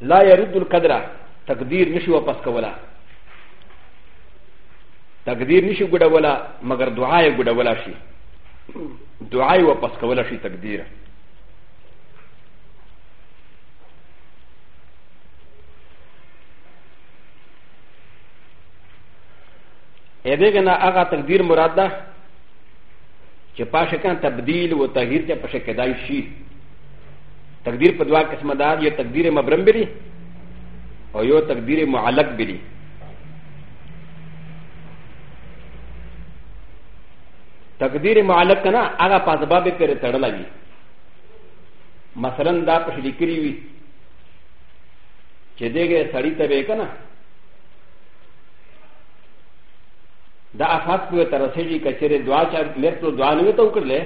لا يرد القدر تقدير نشي واپس کولا تقدير نشي ګډه ولا مگر دعا یې ګډه ولا شي دعا یې واپس کولا شي تقدير ا دې کنه هغه تقدير مراد ده چې پاشه کنه تبديل و تغيير ته پښه کېدای شي تقدیر په دوا قسمه ده یو تقدیر مبرم بری او یو تقدیر معلق بری تقدیر معلق کنه هغه په سبب پرې تړلې وي مثلا دا په شری کړی وي چې دغه سړی ته به کنه دا افات په ترسې کې کچره دعا چا مرته دعا نه وته وکړلې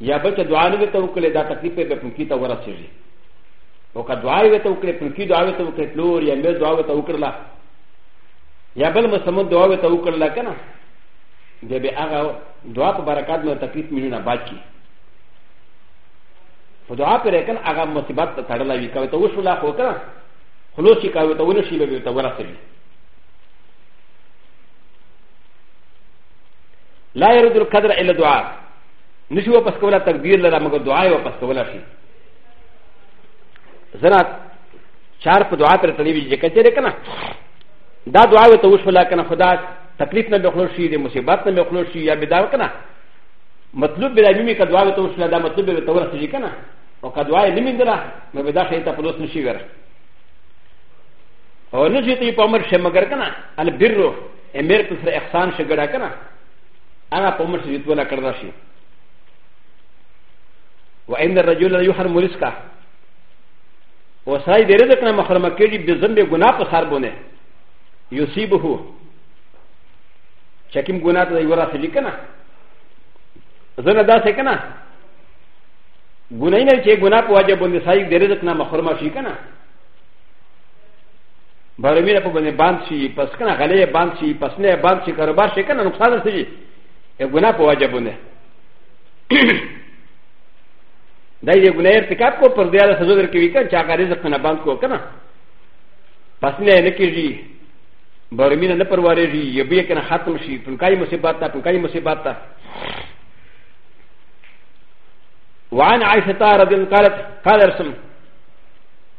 یا بچ دعا نه وته وکړي دا تکلیف به پلکی ته ورسېږي او که دعا یې وته وکړي پلکی دعا وته وکړي پلور یا مې دعا وته وکړله یا بل مسمد دعا وته وکړله کنه بیا به هغه دعا په برکات نو تکلیف مینونه باد کی په دعا پر کنه هغه مصیبت ته تړلا وی کوي ته وشو لا خو کنه خلوص کی کوي ته ونشي به ته ورسېږي لا يرد القدر الا دعاء نشي واپس کولا تقدير لرا مگر دعاء واپس کولا شي زنا چار په دعا پر تلوي چې کچره کنه دا دعا وي ته وشولا کنه خدا تکلیف نه بخلو شي د مصیبت نه بخلو شي یا بدار کنه مطلوب بلا ميمي کا دعا وي ته وشولا دا مطلوب به تور شي کنه او کا دعا نه مندلا نو به دا شي ته پلوس نشي ور او نشي ته په عمر شه مگر کنه البرو امیر په سره احسان شي ګډه کنه هغه په مشر یې توله کړدا شي و ان الرجل لا يحرم رزقه و سای دې رزق نه محرم کېږي به ذنب ګناه په سر بونه یصيبه چکم ګناه ته یو راسي کنه زنه دا څه کنه ګناه نه چې ګناه په واجب باندې سای دې رزق نه محرم شي کنه برمیره په باندې باند شي پس کنه غلې باند شي پس نه باند شي کاروبار شي کنه نقصان رسېږي یو ګناه په واجبونه دا یو ګناه ارتکاب کو پر دې اړه سزا درکوي کنه چې هغه رزق نه باند کو کنه پس نه نه کېږي برمیره نه پروارېږي یو به کنه ختم شي پنکای مصیبت تا پنکای مصیبت تا وعن عائشة رضي الله قالت قال رسم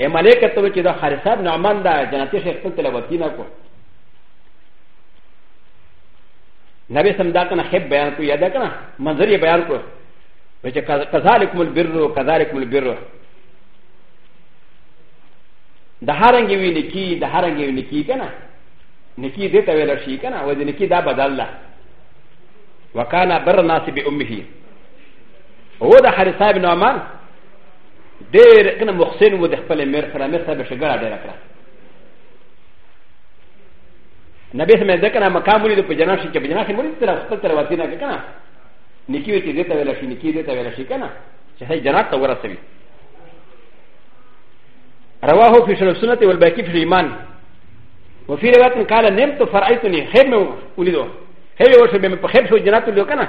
ا ملائکه ته چې دا حارثه ابن عمان دا جنتی شیخ خپل تلاوتی نه کو نبی سم دا کنه خب بیان کو یا دا کنه منظر یې بیان کو چې کذالکم البر کذالکم البر د هرنګ وی نکی د هرنګ وی نکی کنه نکی دې ته ویل شي کنه و دې نکی دا بدل ده وکانا بر ناس به امه هو د حارثه ابن عمان ډېر کنه محسن و د خپل مېر سره مېر سره به شګړه ډېره کړه نبی سمه ده کنه مقام ولید په جناش کې په جناش مرید تر خپل تر وتی نه کنه نکی وی چې دې ته ویل شي نکی دې ته ویل شي کنه چې هي جنات ته ورسوي رواه في شرف سنة والباقي في الإيمان وفي رواية قال نمت فرأيتني خير من ولده خير وشبه من خير شو جنات ولده كنا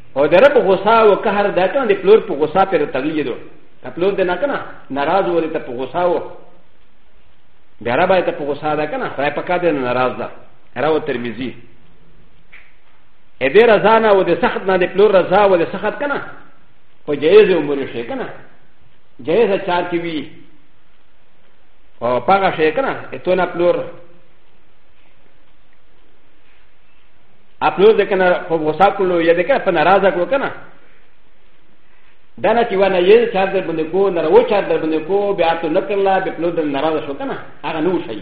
او د رب غوسه او قهر دا کنه د پلور په غوسه پر تغلیه دو د پلور د نه کنه ناراض وره ته په غوسه و د رب ته په غوسه دا کنه خدای په کاده ناراض ده راو ترمذی ا دې رضا نه او د سخت نه د پلور رضا او د سخت کنه په جایز عمر شي کنه جایز چار کی وی او پاګه شي کنه ته نه پلور اپلو د کنه په غوسه کولو یا د کنه په ناراضه کولو کنه دا نه چې ونه یې چار در باندې کو نه راو چار در باندې کو بیا ته نه کړلا به پلو د ناراضه شو کنه هغه نو شي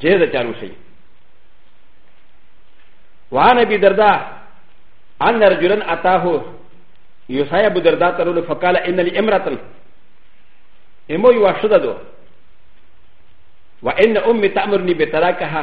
جې دا چارو شي وعن ابي دردا ان رجلا اتاه يسايا ابو دردا ترول فقال ان لي امراه امو يواشددو وان امي تامرني بتراكها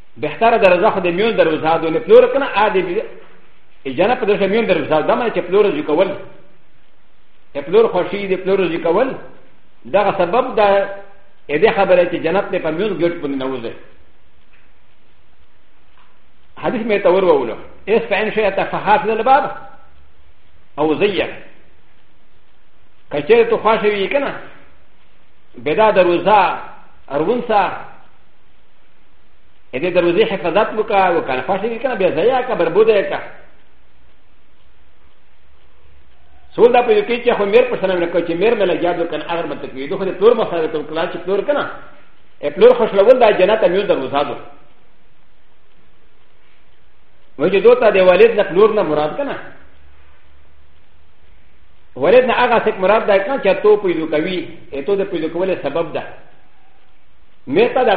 بهتره دروازه خو د میون دروازه ده نه پلور کنه ا دې اجازه په دغه میون دروازه ده مې چې پلور زی کول ته پلور خوشی دې پلور زی کول دا سبب ده ا دې خبره چې جنت نه په میون ګټ پنه نه وځي حدیث مې تور وولو اس فین شی ته فحاف نه باب او زیه کچره تو خوشی وی کنه بدا دروازه اروونسا ا دې دروازې حفاظت وکړه او کنه فاشې دې کنه بیا ځای کا بربوده یې کا سول دا په یو کې چې خو مېر پښتنه نه کوي چې مېر مې لګیا دو کنه اگر مت کوي دوه دې تور مساله ته کلا چې تور کنه ا پلور خوشلول دا جنت مې دروازه دو وجه دوتا دی والد نه پلور نه مراد کنه والد نه هغه څه مراد ده کنه چې ته پیدا کوي ته د پیدا کولو سبب ده ميرتا دا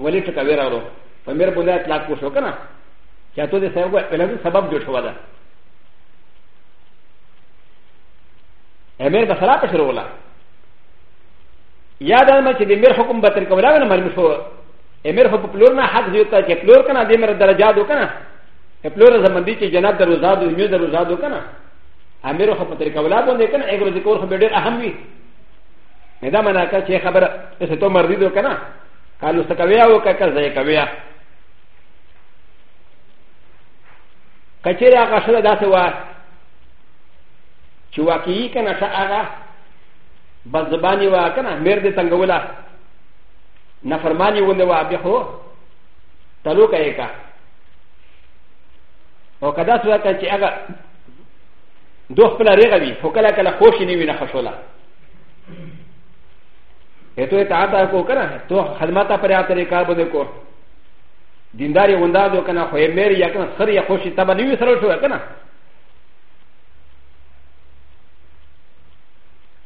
ولي ټکا ويرانو فمير بولا اطلاق کو شو کنه چا تو دې سبب علم سبب جوړ شو ده امير بسرا په شروع ولا یا دا ما چې د مير حکم به تر کولا نه معلوم شو امير خو په پلور نه حق زیوتا چې پلور کنه د مر درجات وکنه پلور زمون دي چې جناب دروزاد او میو دروزاد وکنه امير خو په تر کولا باندې کنه اګرو ذکر خو به ډېر اهم وي نه دا منا کا چې خبره څه ته مرضی دو کنه قالو سکویا او ککل ځای کویا کچره هغه شله داسې و چې واقعي کنه شه هغه بس زبانی و کنه مېر دې تنګولا نفرمانی ولې و به هو تلو کوي کا او کدا سره چې هغه دو خپل رغه وي خو کله کله خوشي نه وي نه خوشوله هتو ته آتا کو کنه تو خدمتا پر آتا ری کار بده کو دینداری وندا دو کنه خو میر یا کنه سر یا خوشي تبا نیو سره شو کنه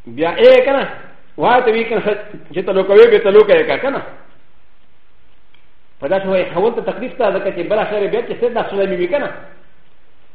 بیا اے کنه واه ته وی کنه چې ته لوکوي به ته لوکه کنه په داسې وای خول ته تکلیف ته ځکه چې بل شهر بیا چې څه داسې وای مې کنه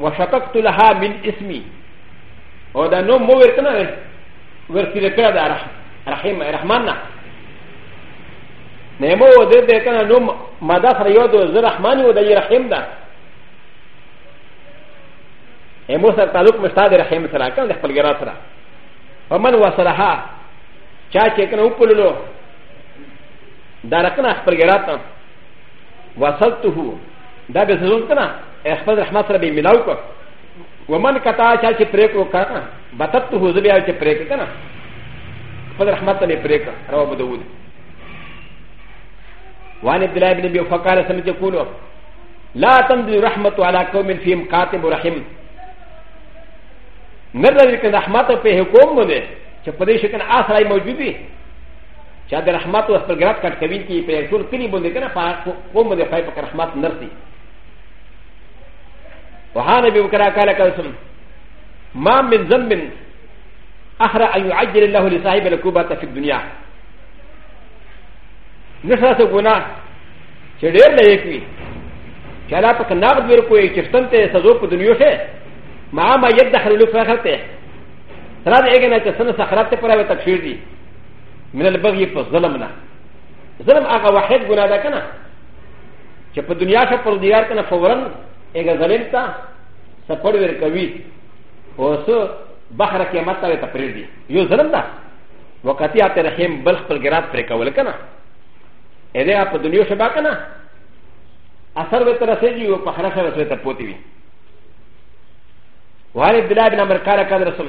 وشققت لها من اسمي او دا نوم مو ورکنه ورسیل کړه دا رحیم رحمان نه نمو و دې دې کنه نوم ماده سره یو د زر رحمان و د رحیم ده امو سره تعلق مستاد رحیم سره کنه د خپل ګرا سره فمن وصلها چا چې کنه وپللو دا رکنه خپل ګرا ته وصلته دا به زه زوم کنه خپل رحمت سره به ملاو کو ومن کتا چا چې پرې کو کنه بتت هو زه بیا چې پرې کو کنه خپل رحمت سره پرې کو راو ابو داود وان عبد الله بن ابي فقال سمعت يقول لا تمضي رحمت على قوم فيهم كاتب رحم نرد لك رحمت په حکم باندې چې په دې شکل اخرای موجود وي چې د رحمت او خپل ګرات کټ کوي کې په ټول کلی باندې کنه په قوم باندې خای په رحمت نرسي وها نبی وکړه کاله قسم ما من ذنب اخر ان يعجل الله لصاحب العقوبه في الدنيا نشا سو ګنا چې ډېر نه یې کوي چې لا پک ناغد ور کوی چې ستن ته سزا په دنیا شه ما ما يدخل له فخته ترا دې اګنه چې سن سخرت پر وي تکفیر دي من البغي په ظلم نه ظلم هغه واحد ګناه ده کنه چې په دنیا کې پر دیار کنه فورا هغه ظلم ته سپړ ور کوي او سو بحر کې ماته ته پرې دی یو ظلم ده وقتیات رحم بل خپل ګرات پر کول کنه اې په دنیا شبا کنه اثر به تر رسېږي او په خرخه وسوي ته پوتې وي وعلي بلاد بن امر قال قال رسول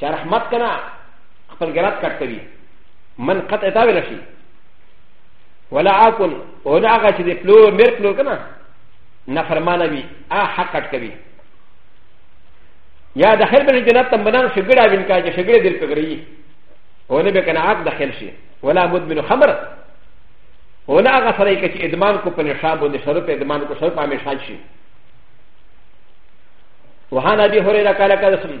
چې رحمت کنه خپل ګرات کټ کوي من قطع تا ویل شي ولا عاقل او نه هغه چې د پلو مر پلو کنه نفرمانه وي ا حق کټ کوي یا داخل بل جنت تم بنان شګړه وین کا چې شګړه دل پګړي او نه به کنه عاق داخل شي ولا مدمن خمر او نه هغه سره کې چې ادمان کو په نشاب باندې شرط ادمان کو شرط همیشه شي وهان ابي هريره قال قال سمي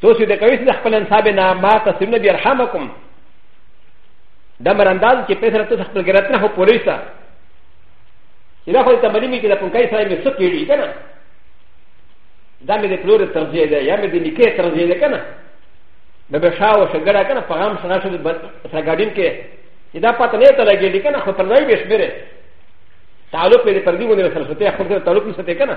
تو سي د کوي د خپل انساب نه ما تسلم نبي يرحمكم د مرانداز چې په سره ته خپل غیرت نه هو پوری سا چې دا خو ته ملي کې د پنکای سره مې څه کېږي کنه دا مې د پلور ترځې ده یا مې د نکې ترځې ده کنه د بشاو شګړه کنه په غام سره شو سره ګاډین کې چې دا پته نه ته لګېږي کنه خو پر ځای به شمیره تعلق دې پر دې ونه سره ستې خپل تعلق نشته کنه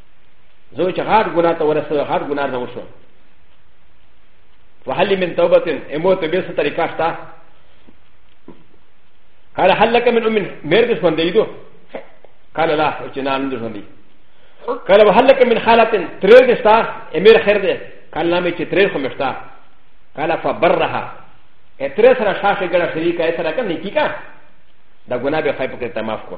زه چې غاټ ګناه ته ورسېږم غاټ ګناه نه وشو فهل من توبه امو ته به څه طریقه شته قال هل لك من ام مېر د ژوندې دو قال لا چې نه نه ژوندې قال وهل لك من حالت ترې د شتا امیر خیر دې قال نامې چې ترې خو مشتا قال فبرها اترې سره شاشه ګړه شریکه سره کنه کیکا دا ګناه به خای پکې تماف کو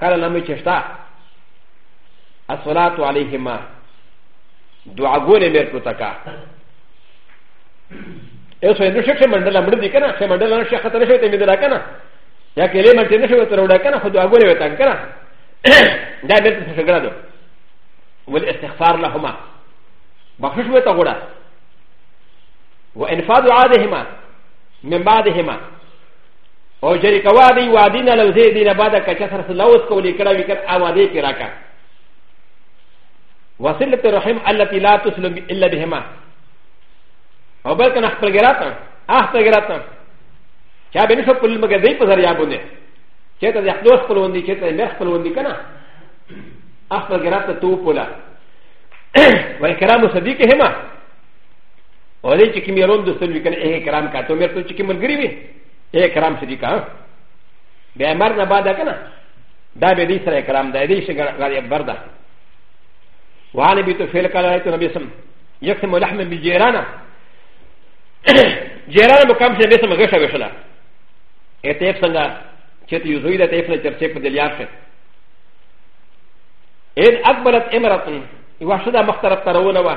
کله نامې چې شته الصلاة علیهما دعاګونه مې پروته کا یو څه نو شیخ منډل مړ دي کنه چې منډل نه شیخ ته نشوي ته مې دلا کنه یا کله مې ته نشوي تر وډا کنه خو دعاګونه وتا کنه دا دې څه څنګه ده ول استغفار لهما بخښ وتا غوړه وانفاذ عادهما من بعدهما او جری کوا دی وادی نه لوزی دی نه بعد کچا سره لوز کولی کړه وی کړه او وادی پیرا کا وصلت الرحم التي لا تصل الا بهما او بل کنه خپل ګراته اخته ګراته چا به نشو په لمګه دی په ذریعہ باندې چې ته د خپل خپل وندي چې ته مر خپل وندي کنه اخته ګراته تو پولا وای کرام صدیق هما و د چې کوم یې روند سره وي کنه اې کرام کا ته مې ته چې کوم ملګری وي اې کرام سره کا بیا مر نه بعد کنه دا به دې سره کرام دا دې څنګه غالي بردا وانه به ته فعل کړه ته نبی سم یکسم لحم بجیرانا جیرانا مقام سره به سم غشه وشلا اې ته څنګه چې ته یو زوی د ته په چرچې په دلیار شه ان اقبلت امرتن یو شدا مخترب ترونه وه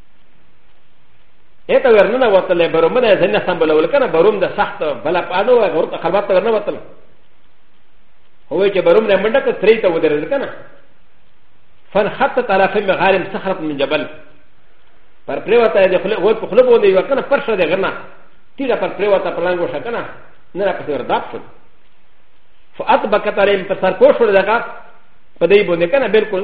ا ت و ر ن ن و ت ل ب ر م ن ا ز ن س م ب ل و ل ك ن ا بروم د سخت بلا ب ا ن و غ ر ت خلوات ت و ر ن و ت ل هو چې بروم نه منډه ته تری ته ودرېد کنه فن خط طرف مغارم صخره من جبل پر پریوته د خله ور په خله باندې یو کنه پرشه د غنا تیرا پر پریوته پلانګو شکنه نه را پسې ورداب شو فاطبقت عليهم فسر پوشو دغه په دې باندې کنه بالکل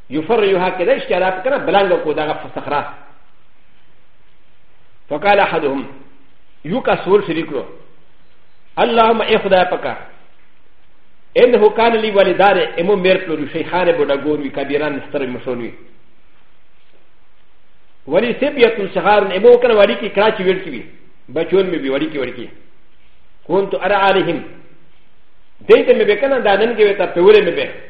یو فر یو حق کېدای شي چې دا په کنه بلانګه کو دغه فسخرا فقال احدهم یو کا سول شریک کړو اللهم ای خدای پکا انه کان لی والدار امو میر پلو شیخان بوډا ګور وی کبیران ستر مشون وی ولی سبیت صغار امو کنه وړي کې کراچي ویل کی بچون می بي وړي کې وړي کې كنت ارى عليهم ديت مبكنا دانن جويتا تولي مبكنا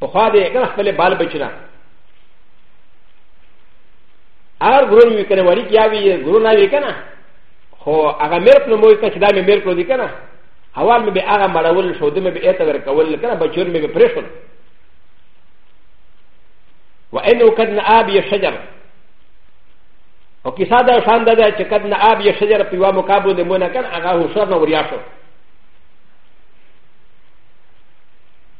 په خوا دی کنه خپل بال بچنا هر ګرون وی کنه وری کیا وی ګرون وی کنه خو هغه مېر په موي ته چې دا مې مېر کړو دي کنه حوال مې به هغه مړول شو د مې به اته ور کول کنه بچور مې به پرېښول وانه قد ناب يا شجر او کیسه دا شان ده چې قد ناب يا شجر په وا مقابو د مونږ کنه هغه هوښر نو وریا شو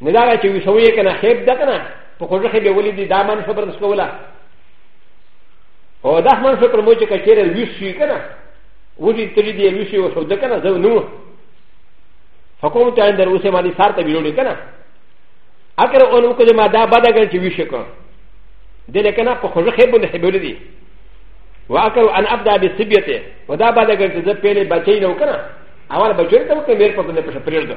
نه دا چې وشو یې کنه خیب ده کنه په کوټه کې به ولې دي دا من خبر نس کوله او دا من خبر مو چې کچېره ویش شي کنه وږي تری دی ویش او شو ده کنه زه نو فقوم ته اندر اوسه ما دي سار ته ویلو کنه اگر اون وکړه ما دا بده ګل چې ویش کو د لکنه په کوټه کې به نه خبر دي واکر ان ابدا بسبيته ودا بده ګل چې زه پیلې بچی نو کنه اول بچی ته کوم بیر په دې په پرېږدو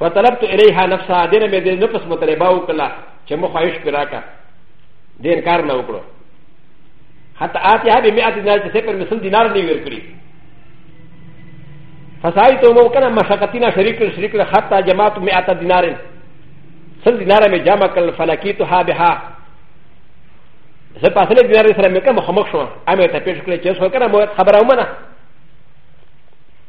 فطلبت اليها نفسها دير مې د نفس مطالبه وکړه چې مو خواهش پرا کا د انکار نه وکړو حتی آتیها به مئات دینار چې پر مثل دینار نه ور کړی فسای ته مو کنه مشقتینا شریک شریک له حتی جماعت مئات دینار سل دینار مې جمع کړل فلکیتها بها زه په اصل دینار سره مې کوم مخامخ شوم امه ته پیش کړل چې څو کنه مو خبره ومنه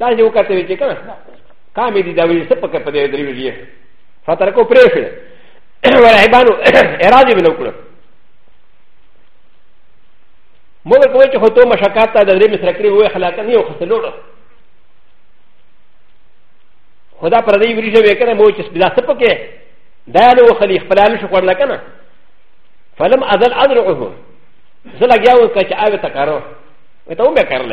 دا چې وکړه وی چې کنه کامې دي دا وی څه پکې په دې درې وی فتر کو پرې شو ورعبانو اراده بنو کړو موږ کوی چې هوتو مشکات ته د درې مصر کړی وې خلاق نه یو خسلوړو خدا پر دې ویری شوی کنه مو چې بلا څه پکې دا له خلی خپلانو شو کړل کنه فلم ازل ادرعه زه لګیا و که چې اوی تکارو ته هم به کړل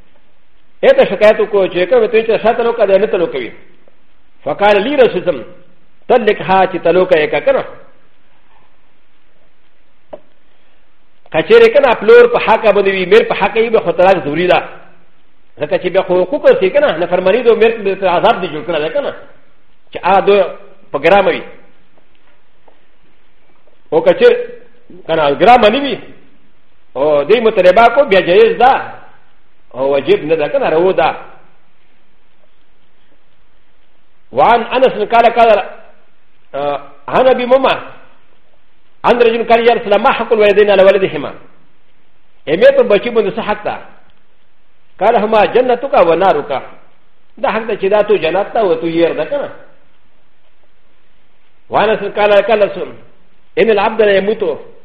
اته شکایت کو چې کوي ته چې شاته لوکا ده نه تلو کوي فقال لي رسزم تلک ها چې تلو کوي کا کنه کچېره کنه پلور په حق باندې وي مېر په حق یې به خطرات ضروری ده ځکه چې بیا حقوق سي کنه نه فرمانی دو مېر په عذاب دي جوړ کړل کنه چې ا دو په ګرام وي او کچېر کنه ګرام نه وي او دې مطالبه کو بیا جایز ده او واجب نه ده کنه رو ده وعن انس قال قال انا ابي ماما ان رجل قال يا رسول الله ما حق الوالدين على ولدهما اميت بچي بند صحتا قال هما جنتك ونارك ده حق ده چدا تو جنات تا وتو ير ده كنا وانا قال قال ان العبد لا يموت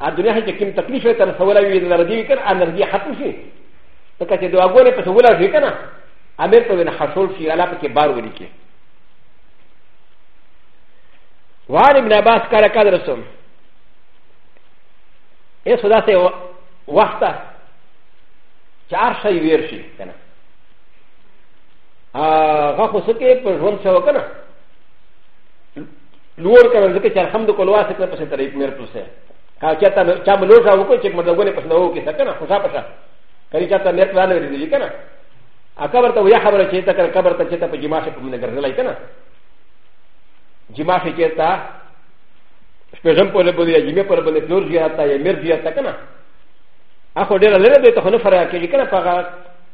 ا دنیا هي چې کوم تکلیف یې تر سوال وي د رضی کړ ان رضی ختم شي ته که چې دعاګونه په سوال شي کنه امیر په نه حصول شي الله پکې بار ولي کې وان ابن عباس قال قال رسول اے صدا سے وقت چار شي ویر شي کنه هغه خو سکه په ژوند څه وکنه لور کنه ځکه چې الحمد کول واسه کړ پسې ترې مېر پسې کا چې تا چا ملور شاو کو چې مرده غونې پسې نو کې څه کنه خوشا پشا کړي چې تا مېر پلان ورې دي کنه اکبر ته ویا خبره چې تا کړ کبر ته چې تا په جما شي په منګر نه لای کنه جما شي چې تا شپږم په لبو دی جمعې په لبو دی نور زیات تا یا مېر زیات تا کنه اخو ډېر لري ته خو نه فرق کوي کنه په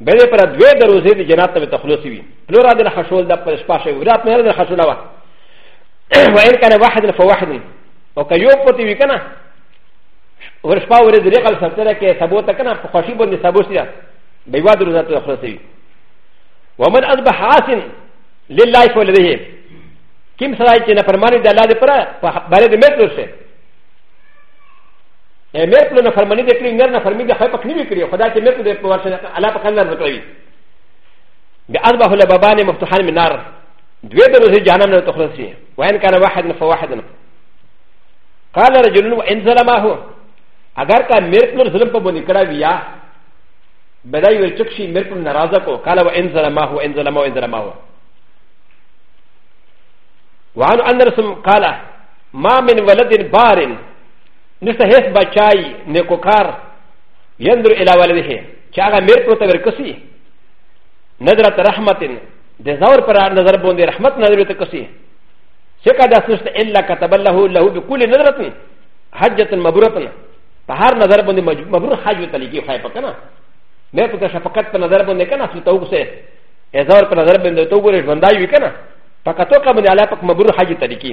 به دې پر دوه دروازې د جنت ته تخلص وي پلورا د خشول د پر شپه شوی ورات نه د خشول وا وان کنه واحد فواحد او که یو پتی وی کنه ور شپه ور درې قل سره کې سبو ته کنه په خوشي باندې سبو سي به وا دروازه ته تخلص وي ومن اصبح حاسن لله فولده كم سراي كنا فرماني دلالة برا برد متر سي ا مير په نفرمني د کړی مير نفرمني د خپل پک نیوي کړی خدا چې مير په دې په ورسره الله په کندر وکړي د اذبح له بابانه مفتوحان من نار دوی د روزي جهنم نه تخلص شي وان كان واحد فواحد قال رجل وان ظلمه اگر کا مير په ظلم په باندې کړا ویا بدای ویل چک شي مير په ناراضه کو قال وان ظلمه وان ظلمه وان ظلمه وعن انس قال ما من ولد بارن مثل هيس بچاي نيكوكار يندر إلى والده چاغا مير پروتا ورکسي ندرت رحمت د زور پر نظر بوندي رحمت نظر ته کسي سکا داس نشته الا كتب الله له بكل نظرت حجة مبرورة په هر نظر بوندي مبرور حج ته لګي خای پکنه مير پروتا شفقت په نظر بوندي کنه سو تو سه زور پر نظر بوندي تو ګورې ژوندای وی کنه فقط تو کا بني الله پک مبرور حج ته لګي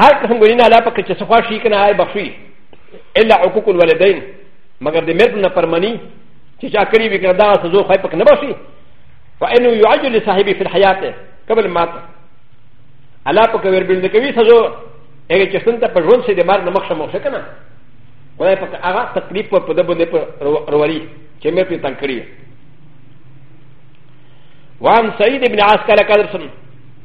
هر قسم ګناه لا پکې چې صفا شي کنه هاي بخشي الا حقوق الوالدين مگر د مرد نه پرمني چې چا کړی وي کنه دا سزو خای پک نه بخشي فانه يعجل لصاحب في الحياه قبل ما الله پکې ور بل کوي سزو هغه چې څنګه په ژوند سي د مار نه مخشه مخشه کنه خدای پک هغه تکلیف په پد باندې پر روالي چې مې په تنگ کړی وان سعيد بن عاص قال قال رسول